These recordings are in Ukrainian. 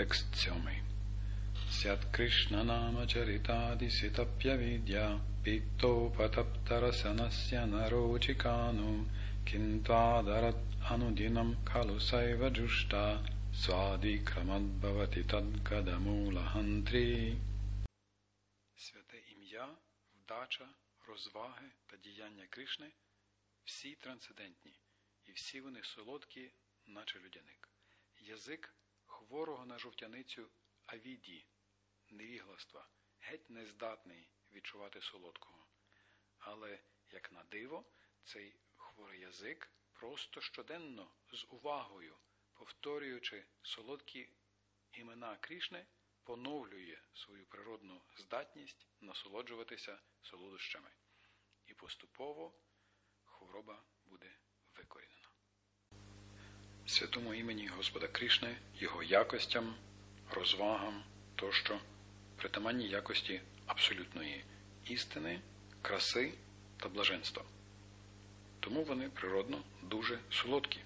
Текст сьомий. Сят Кришна нама чаритаді ситап'явідя, піттопатаптарасанася нарочикану, кінтадарат анудінам калу сайва джушта, свадікрамадбавати тадкадамулахантрі. Святе ім'я, вдача, розваги та діяння Кришни всі трансцендентні, і всі вони солодкі, наче людяник. Язик хворого на жовтяницю авіді, невігластва, геть нездатний відчувати солодкого. Але, як на диво, цей хворий язик просто щоденно з увагою, повторюючи солодкі імена Крішни, поновлює свою природну здатність насолоджуватися солодощами. І поступово хвороба буде викорінена. Святому імені Господа Крішни, Його якостям, розвагам тощо, притаманні якості абсолютної істини, краси та блаженства. Тому вони природно дуже солодкі,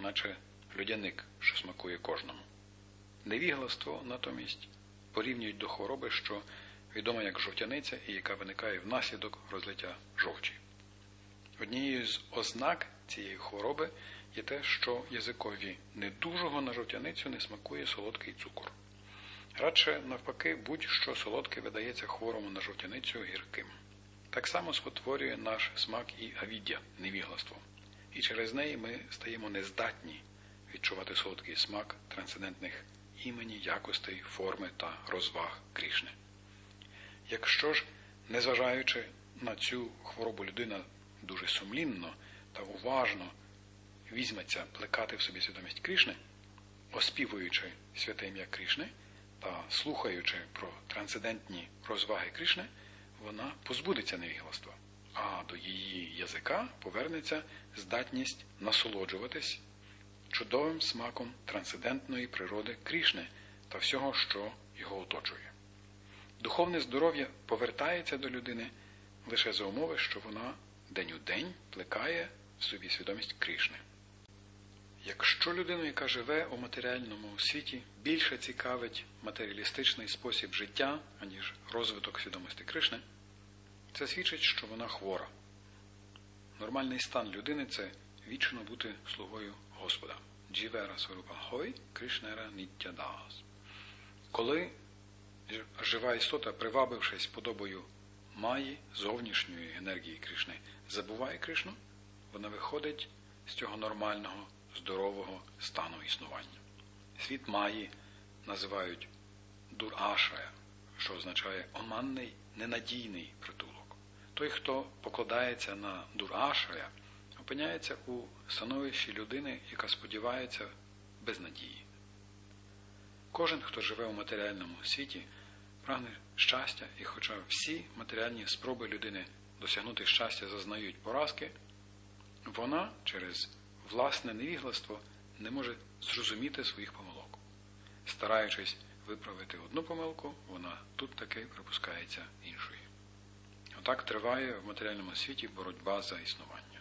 наче людяник, що смакує кожному. Невігластво натомість порівнюють до хвороби, що відома як жовтяниця і яка виникає внаслідок розлиття жовчі. Однією з ознак цієї хвороби є те, що язикові недужого на жовтяницю не смакує солодкий цукор. Радше, навпаки, будь-що солодке видається хворому на жовтяницю гірким. Так само спотворює наш смак і авіддя, невігластво. І через неї ми стаємо нездатні відчувати солодкий смак трансцендентних імені, якостей, форми та розваг Крішни. Якщо ж, незважаючи на цю хворобу людина дуже сумлінно та уважно візьметься плекати в собі свідомість Крішни, оспівуючи святе ім'я Крішни та слухаючи про трансцендентні розваги Крішни, вона позбудеться невігластва, а до її язика повернеться здатність насолоджуватись чудовим смаком трансцендентної природи Крішни та всього, що його оточує. Духовне здоров'я повертається до людини лише за умови, що вона день у день плекає в собі свідомість Кришни. Якщо людину, яка живе у матеріальному світі, більше цікавить матеріалістичний спосіб життя, аніж розвиток свідомості Кришни, це свідчить, що вона хвора. Нормальний стан людини це вічно бути слугою Господа. Джівера Сварупа Хой Кришнера Ніттядас. Коли жива істота, привабившись подобою маї зовнішньої енергії Кришни, забуває Кришну, вона виходить з цього нормального, здорового стану існування. Світ маї називають дурашая, що означає оманний, ненадійний притулок. Той, хто покладається на дурашая, опиняється у становищі людини, яка сподівається без надії. Кожен, хто живе у матеріальному світі, прагне щастя, і хоча всі матеріальні спроби людини досягнути щастя зазнають поразки, вона через власне невігластво не може зрозуміти своїх помилок. Стараючись виправити одну помилку, вона тут таки припускається іншої. Отак триває в матеріальному світі боротьба за існування.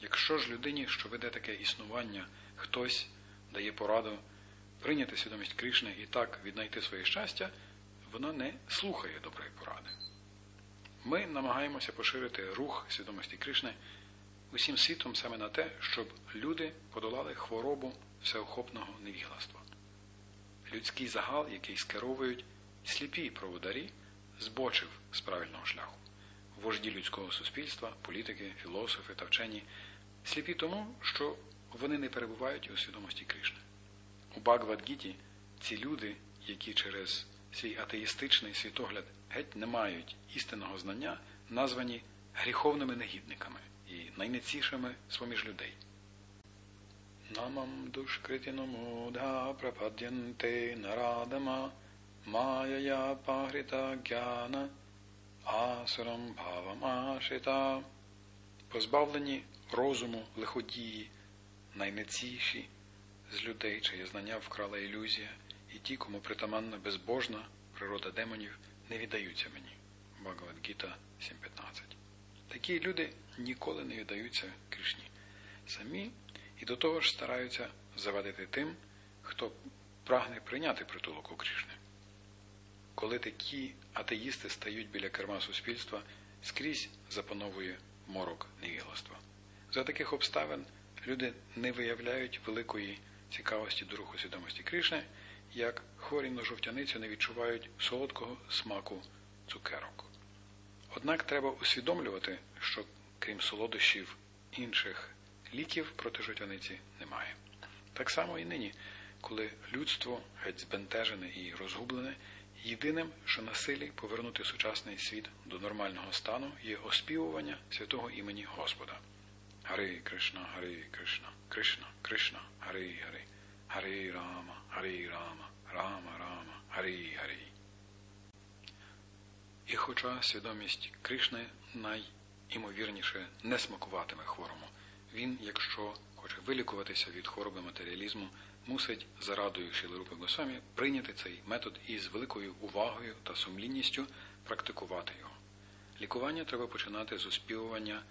Якщо ж людині, що веде таке існування, хтось дає пораду прийняти свідомість Кришни і так віднайти своє щастя, вона не слухає доброї поради. Ми намагаємося поширити рух свідомості Кришни усім світом саме на те, щоб люди подолали хворобу всеохопного невігластва. Людський загал, який скеровують сліпі проводарі, збочив з правильного шляху. Вожді людського суспільства, політики, філософи та вчені сліпі тому, що вони не перебувають у свідомості Кришни. У Багвадгіті ці люди, які через свій атеїстичний світогляд геть не мають істинного знання, названі гріховними негідниками і найнецішими з людей. Намам душкритіномudha прападянте нарадама майя пагрита гяна асурам бхавам ашита. Позбавлені розуму лиходії, найнеціші з людей, чиє знання вкрала ілюзія, і ті, кому притаманна безбожна природа демонів, не віддаються мені. Багавадгіта 7.15. Такі люди ніколи не віддаються Кришні. Самі і до того ж стараються завадити тим, хто прагне прийняти притулок у Кришни. Коли такі атеїсти стають біля керма суспільства, скрізь запановує морок невігластва. За таких обставин люди не виявляють великої цікавості до руху свідомості Кришни, як хворі на жовтяницю не відчувають солодкого смаку цукерок. Однак треба усвідомлювати, що крім солодощів інших ліків проти жовтяниці немає. Так само і нині, коли людство геть збентежене і розгублене, єдиним, що на силі повернути сучасний світ до нормального стану, є оспівування святого імені Господа. Хари Кришна, Хари Кришна, Кришна, Кришна, Хари Хари, Хари Рама, Хари Рама, Рама Рама, Хари Хари. І хоча свідомість Кришни найімовірніше не смакуватиме хворому, він, якщо хоче вилікуватися від хвороби матеріалізму, мусить за радою Шілерупи Госамі прийняти цей метод і з великою увагою та сумлінністю практикувати його. Лікування треба починати з оспівування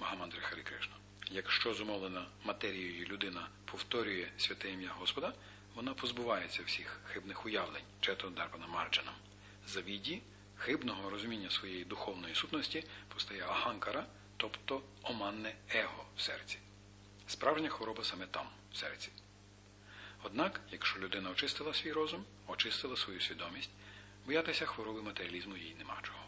Магамандри Харі Кришна. Якщо зумовлена матерією людина повторює святе ім'я Господа, вона позбувається всіх хибних уявлень, чето дарпана марджаном. Завіді хибного розуміння своєї духовної сутності постає аганкара, тобто оманне его в серці. Справжня хвороба саме там, в серці. Однак, якщо людина очистила свій розум, очистила свою свідомість, боятися хвороби матеріалізму їй нема чого.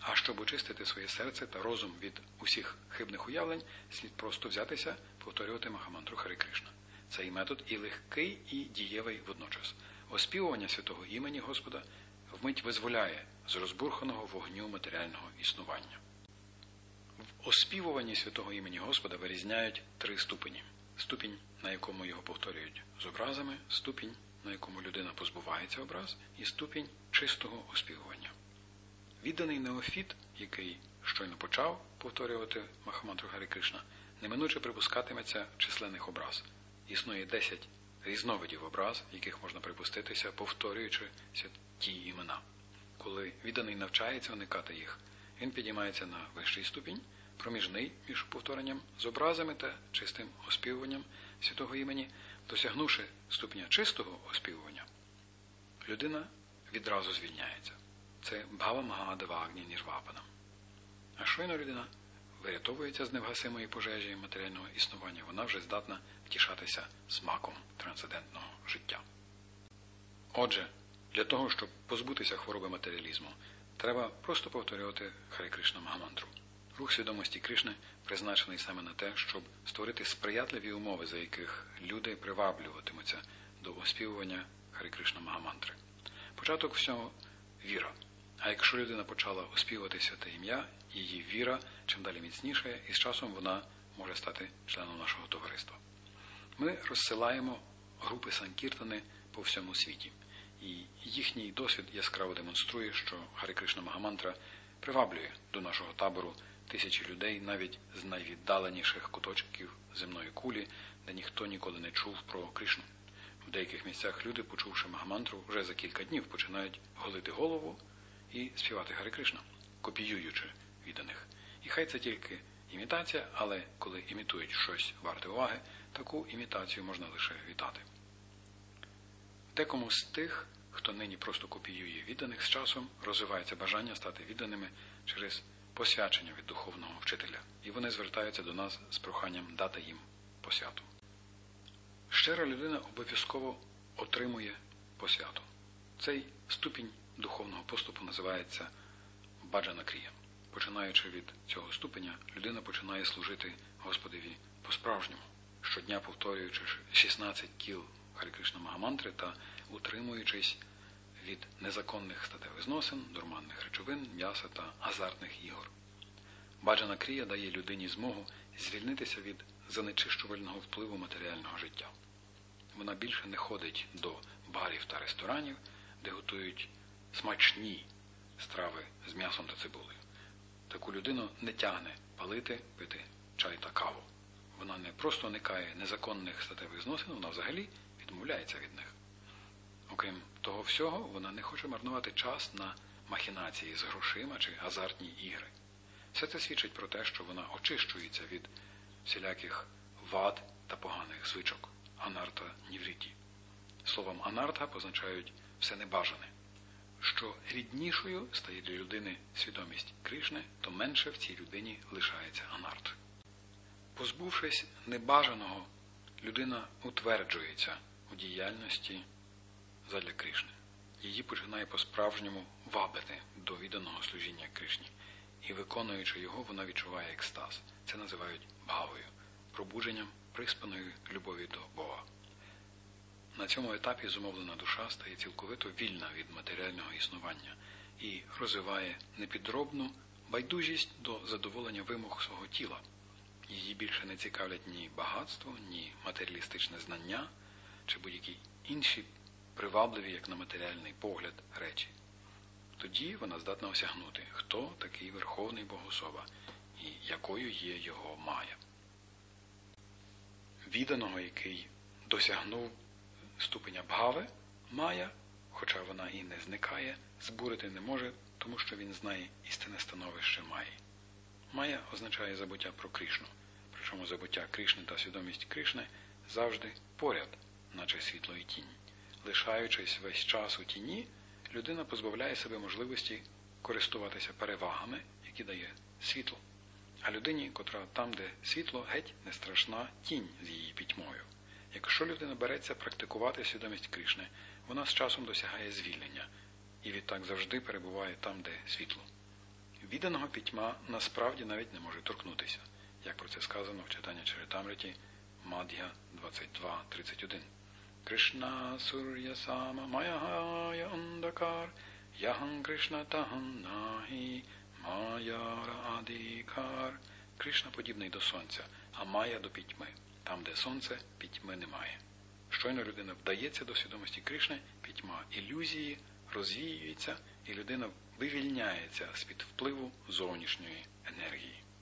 А щоб очистити своє серце та розум від усіх хибних уявлень, слід просто взятися, повторювати Махамантру Хари Кришна. Цей метод і легкий, і дієвий водночас. Оспівування святого імені Господа вмить визволяє з розбурханого вогню матеріального існування. В оспівуванні святого імені Господа вирізняють три ступені: ступінь, на якому його повторюють з образами, ступінь, на якому людина позбувається образ, і ступінь чистого оспівування. Відданий неофіт, який щойно почав повторювати Махамантру Гарі Кришна, неминуче припускатиметься численних образ. Існує 10 різновидів образ, яких можна припуститися, повторюючи ті імена. Коли відданий навчається уникати їх, він підіймається на вищий ступінь, проміжний між повторенням з образами та чистим оспівуванням святого імені, досягнувши ступеня чистого оспівування, людина відразу звільняється. Це Бхава Магадавагні Нірвапана. А щойно людина вирятовується з невгасимої пожежі матеріального існування, вона вже здатна втішатися смаком трансцендентного життя. Отже, для того, щоб позбутися хвороби матеріалізму, треба просто повторювати Хари Кришна Магамантру. Рух свідомості Кришни призначений саме на те, щоб створити сприятливі умови, за яких люди приваблюватимуться до оспівування Хари Кришна Магамантри. Початок всього віра. А якщо людина почала оспівувати святе ім'я, її віра чим далі міцніше, і з часом вона може стати членом нашого товариства. Ми розсилаємо групи Санкіртани по всьому світі. І їхній досвід яскраво демонструє, що Гарі Кришна Магамантра приваблює до нашого табору тисячі людей навіть з найвіддаленіших куточків земної кулі, де ніхто ніколи не чув про Кришну. В деяких місцях люди, почувши Магамантру, вже за кілька днів починають голити голову і співати Гари Кришна, копіюючи відданих. І хай це тільки імітація, але коли імітують щось варте уваги, таку імітацію можна лише вітати. Декому з тих, хто нині просто копіює відданих з часом, розвивається бажання стати відданими через посвячення від духовного вчителя, і вони звертаються до нас з проханням дати їм посвяту. Щира людина обов'язково отримує посвяту. Цей ступінь духовного поступу називається баджана крія. Починаючи від цього ступеня, людина починає служити Господеві по-справжньому, щодня повторюючи 16 кіл Харикришна Магамантри та утримуючись від незаконних статевих зносин, дурманних речовин, м'яса та азартних ігор. Баджана крія дає людині змогу звільнитися від занечищувального впливу матеріального життя. Вона більше не ходить до барів та ресторанів, де готують смачні страви з м'ясом та цибулею. Таку людину не тягне палити, пити чай та каву. Вона не просто уникає незаконних статевих зносин, вона взагалі відмовляється від них. Окрім того всього, вона не хоче марнувати час на махінації з грошима чи азартні ігри. Все це свідчить про те, що вона очищується від всіляких вад та поганих звичок, анарта нівріті. Словом анартха позначають все небажане. Що ріднішою стає для людини свідомість Кришни, то менше в цій людині лишається анарт. Позбувшись небажаного, людина утверджується у діяльності задля Кришни. Її починає по-справжньому вабити до відданого служіння Кришні. І виконуючи його, вона відчуває екстаз. Це називають бхавою, пробудженням приспаної любові до Бога. На цьому етапі зумовлена душа стає цілковито вільна від матеріального існування і розвиває непідробну байдужість до задоволення вимог свого тіла. Її більше не цікавлять ні багатство, ні матеріалістичне знання чи будь-які інші привабливі, як на матеріальний погляд, речі. Тоді вона здатна осягнути, хто такий Верховний Богособа і якою є його мая. Відданого, який досягнув ступеня бгави, мая, хоча вона і не зникає, збурити не може, тому що він знає істинне становище Маї. Майя означає забуття про Кришну, причому забуття Кришни та свідомість Кришни завжди поряд, наче світло і тінь. Лишаючись весь час у тіні, людина позбавляє себе можливості користуватися перевагами, які дає світло. А людині, котра там, де світло, геть не страшна тінь з її пітьмою. Якщо людина береться практикувати свідомість Кришни, вона з часом досягає звільнення і відтак завжди перебуває там, де світло. Відданого пітьма насправді навіть не може торкнутися, як про це сказано в читанні Черетамриті Мад'я 22.31. Кришна Сур'я Сама Майагая Андакар Яган Кришна Таган Нагі Маяра Кришна подібний до сонця, а Майя до пітьми. Там, де сонце, пітьми немає. Щойно людина вдається до свідомості Кришни, пітьма ілюзії розвіюється, і людина вивільняється з-під впливу зовнішньої енергії.